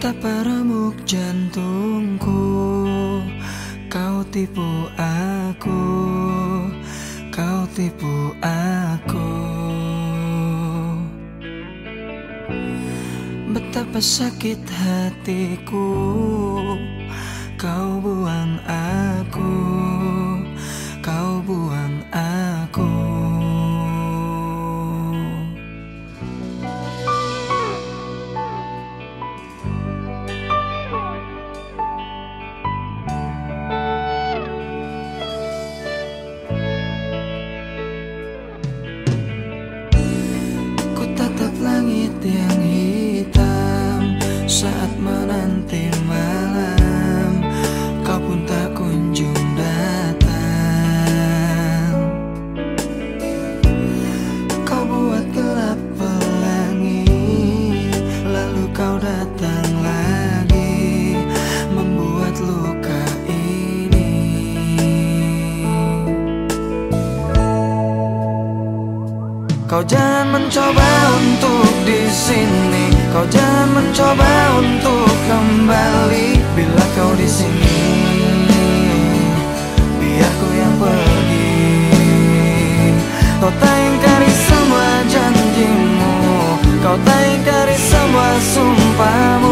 Betapa remuk jantungku Kau tipu aku Kau tipu aku. Betapa sakit hatiku Kau buang aku Saat menanti malam Kau pun tak kunjung datang Kau buat gelap pelangi Lalu kau datang lagi Membuat luka ini Kau jangan mencoba untuk di sini. Kau jangan mencoba untuk kembali bila kau di sini. Biar ku yang pergi. Kau tak ingkari semua janjimu. Kau tak ingkari semua sumpahmu.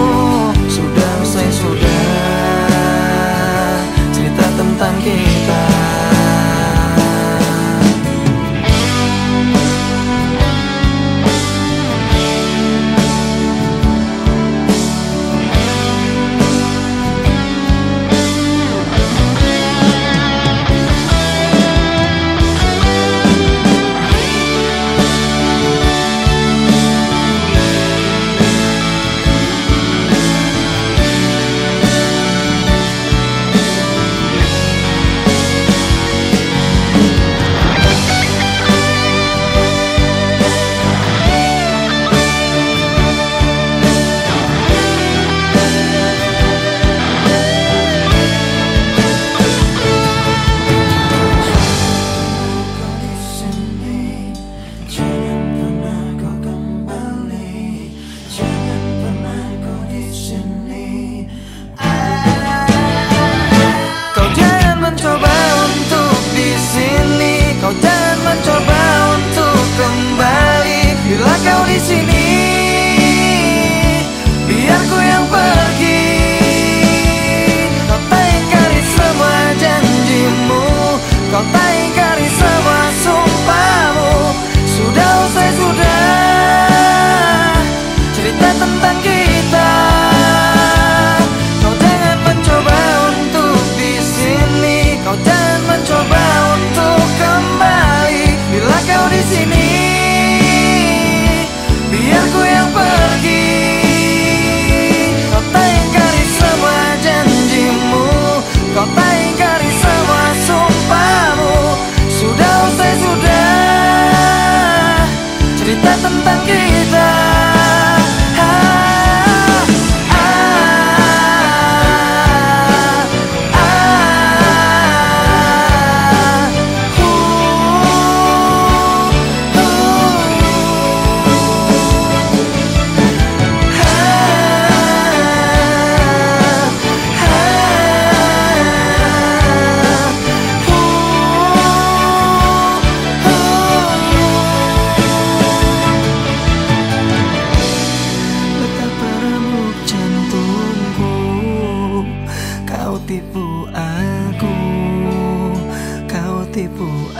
Kau